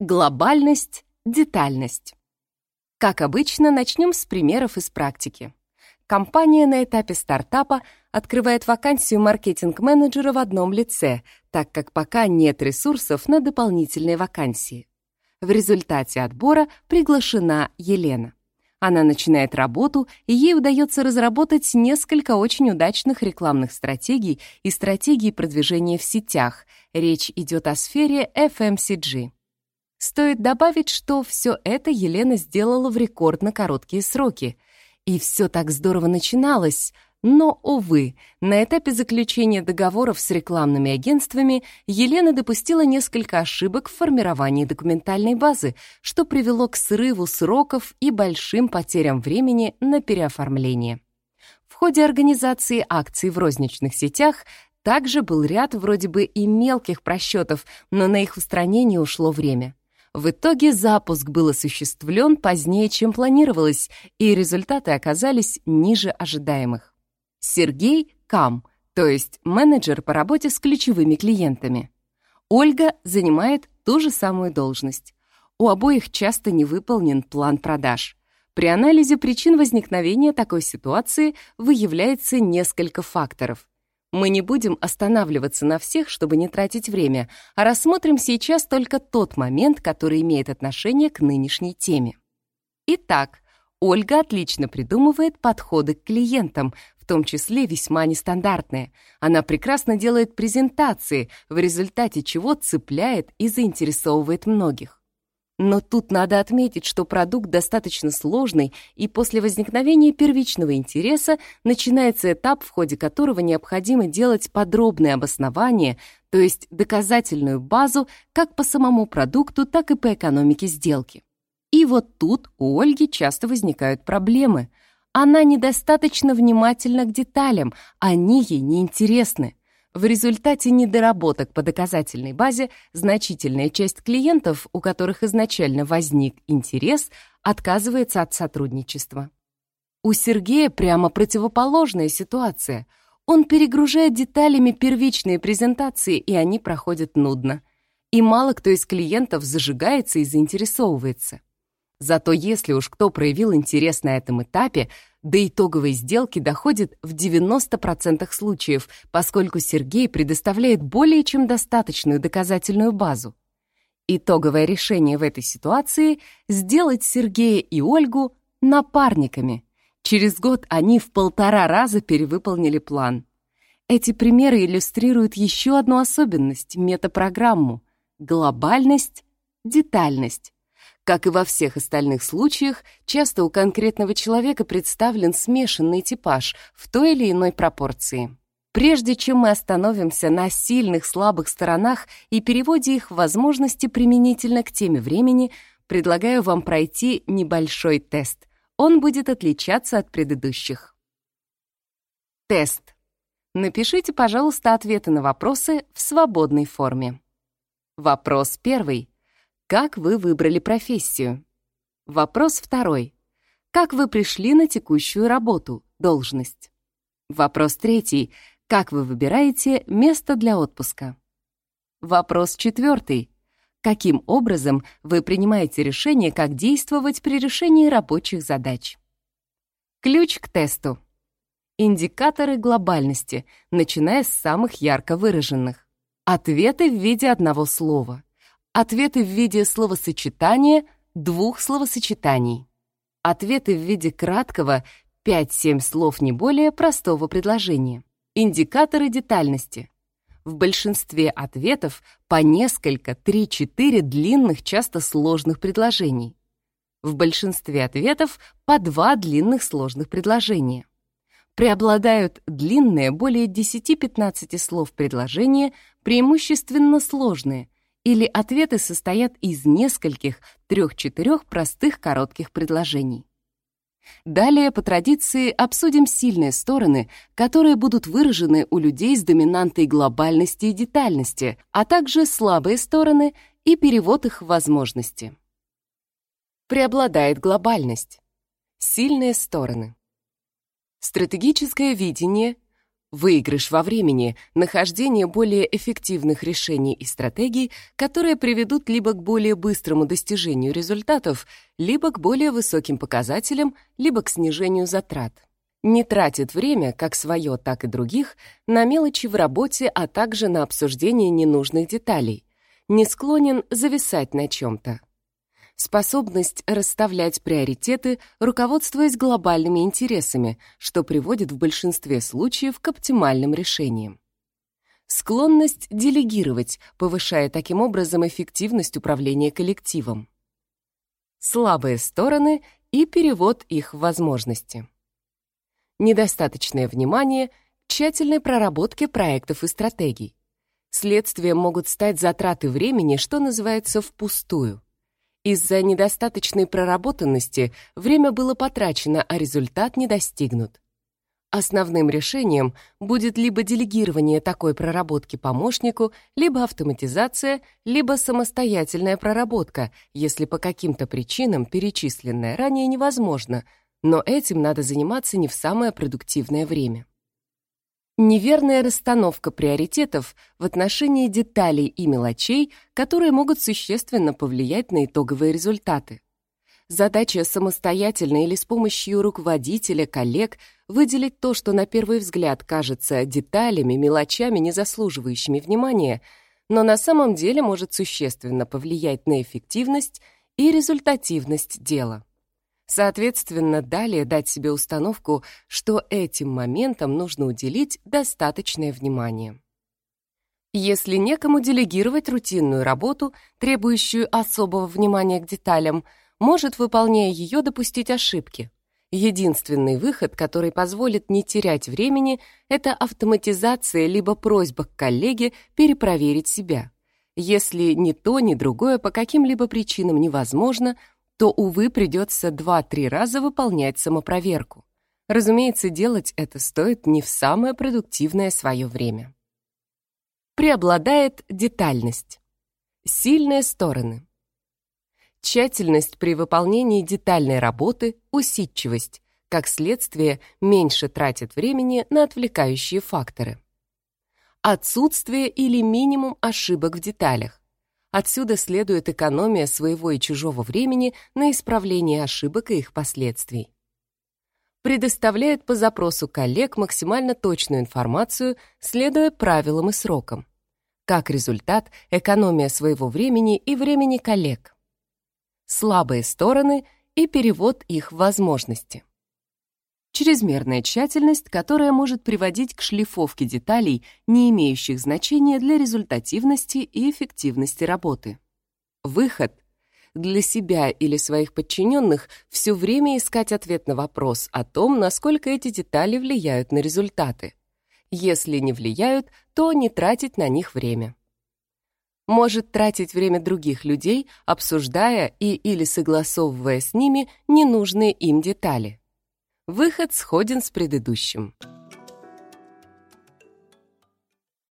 Глобальность, детальность. Как обычно, начнем с примеров из практики. Компания на этапе стартапа открывает вакансию маркетинг-менеджера в одном лице, так как пока нет ресурсов на дополнительные вакансии. В результате отбора приглашена Елена. Она начинает работу, и ей удается разработать несколько очень удачных рекламных стратегий и стратегий продвижения в сетях. Речь идет о сфере FMCG. Стоит добавить, что все это Елена сделала в рекордно короткие сроки. И все так здорово начиналось, но, увы, на этапе заключения договоров с рекламными агентствами Елена допустила несколько ошибок в формировании документальной базы, что привело к срыву сроков и большим потерям времени на переоформление. В ходе организации акций в розничных сетях также был ряд вроде бы и мелких просчетов, но на их устранение ушло время. В итоге запуск был осуществлен позднее, чем планировалось, и результаты оказались ниже ожидаемых. Сергей Кам, то есть менеджер по работе с ключевыми клиентами. Ольга занимает ту же самую должность. У обоих часто не выполнен план продаж. При анализе причин возникновения такой ситуации выявляется несколько факторов. Мы не будем останавливаться на всех, чтобы не тратить время, а рассмотрим сейчас только тот момент, который имеет отношение к нынешней теме. Итак, Ольга отлично придумывает подходы к клиентам, в том числе весьма нестандартные. Она прекрасно делает презентации, в результате чего цепляет и заинтересовывает многих. Но тут надо отметить, что продукт достаточно сложный, и после возникновения первичного интереса начинается этап, в ходе которого необходимо делать подробное обоснование, то есть доказательную базу как по самому продукту, так и по экономике сделки. И вот тут у Ольги часто возникают проблемы. Она недостаточно внимательна к деталям, они ей неинтересны. В результате недоработок по доказательной базе значительная часть клиентов, у которых изначально возник интерес, отказывается от сотрудничества. У Сергея прямо противоположная ситуация. Он перегружает деталями первичные презентации, и они проходят нудно. И мало кто из клиентов зажигается и заинтересовывается. Зато если уж кто проявил интерес на этом этапе, до итоговой сделки доходит в 90% случаев, поскольку Сергей предоставляет более чем достаточную доказательную базу. Итоговое решение в этой ситуации — сделать Сергея и Ольгу напарниками. Через год они в полтора раза перевыполнили план. Эти примеры иллюстрируют еще одну особенность — метапрограмму — глобальность, детальность. Как и во всех остальных случаях, часто у конкретного человека представлен смешанный типаж в той или иной пропорции. Прежде чем мы остановимся на сильных, слабых сторонах и переводе их в возможности применительно к теме времени, предлагаю вам пройти небольшой тест. Он будет отличаться от предыдущих. Тест. Напишите, пожалуйста, ответы на вопросы в свободной форме. Вопрос первый. Как вы выбрали профессию? Вопрос второй. Как вы пришли на текущую работу, должность? Вопрос третий. Как вы выбираете место для отпуска? Вопрос четвертый. Каким образом вы принимаете решение, как действовать при решении рабочих задач? Ключ к тесту. Индикаторы глобальности, начиная с самых ярко выраженных. Ответы в виде одного слова. Ответы в виде словосочетания двух словосочетаний. Ответы в виде краткого 5-7 слов не более простого предложения. Индикаторы детальности. В большинстве ответов по несколько, 3-4 длинных, часто сложных предложений. В большинстве ответов по два длинных сложных предложения. Преобладают длинные, более 10-15 слов предложения, преимущественно сложные, или ответы состоят из нескольких, трех-четырех простых коротких предложений. Далее, по традиции, обсудим сильные стороны, которые будут выражены у людей с доминантой глобальности и детальности, а также слабые стороны и перевод их в возможности. Преобладает глобальность. Сильные стороны. Стратегическое видение, Выигрыш во времени — нахождение более эффективных решений и стратегий, которые приведут либо к более быстрому достижению результатов, либо к более высоким показателям, либо к снижению затрат. Не тратит время, как свое, так и других, на мелочи в работе, а также на обсуждение ненужных деталей. Не склонен зависать на чем-то способность расставлять приоритеты, руководствуясь глобальными интересами, что приводит в большинстве случаев к оптимальным решениям. Склонность делегировать, повышая таким образом эффективность управления коллективом. Слабые стороны и перевод их в возможности. Недостаточное внимание к тщательной проработке проектов и стратегий. Следствием могут стать затраты времени, что называется, впустую. Из-за недостаточной проработанности время было потрачено, а результат не достигнут. Основным решением будет либо делегирование такой проработки помощнику, либо автоматизация, либо самостоятельная проработка, если по каким-то причинам перечисленное ранее невозможно, но этим надо заниматься не в самое продуктивное время. Неверная расстановка приоритетов в отношении деталей и мелочей, которые могут существенно повлиять на итоговые результаты. Задача самостоятельно или с помощью руководителя, коллег выделить то, что на первый взгляд кажется деталями, мелочами, не заслуживающими внимания, но на самом деле может существенно повлиять на эффективность и результативность дела. Соответственно, далее дать себе установку, что этим моментам нужно уделить достаточное внимание. Если некому делегировать рутинную работу, требующую особого внимания к деталям, может, выполняя ее, допустить ошибки. Единственный выход, который позволит не терять времени, это автоматизация либо просьба к коллеге перепроверить себя. Если ни то, ни другое по каким-либо причинам невозможно, то, увы, придется два-три раза выполнять самопроверку. Разумеется, делать это стоит не в самое продуктивное свое время. Преобладает детальность. Сильные стороны. Тщательность при выполнении детальной работы, усидчивость, как следствие, меньше тратит времени на отвлекающие факторы. Отсутствие или минимум ошибок в деталях, Отсюда следует экономия своего и чужого времени на исправление ошибок и их последствий. Предоставляет по запросу коллег максимально точную информацию, следуя правилам и срокам. Как результат, экономия своего времени и времени коллег. Слабые стороны и перевод их в возможности чрезмерная тщательность, которая может приводить к шлифовке деталей, не имеющих значения для результативности и эффективности работы. Выход — для себя или своих подчиненных все время искать ответ на вопрос о том, насколько эти детали влияют на результаты. Если не влияют, то не тратить на них время. Может тратить время других людей, обсуждая и или согласовывая с ними ненужные им детали. Выход сходен с предыдущим.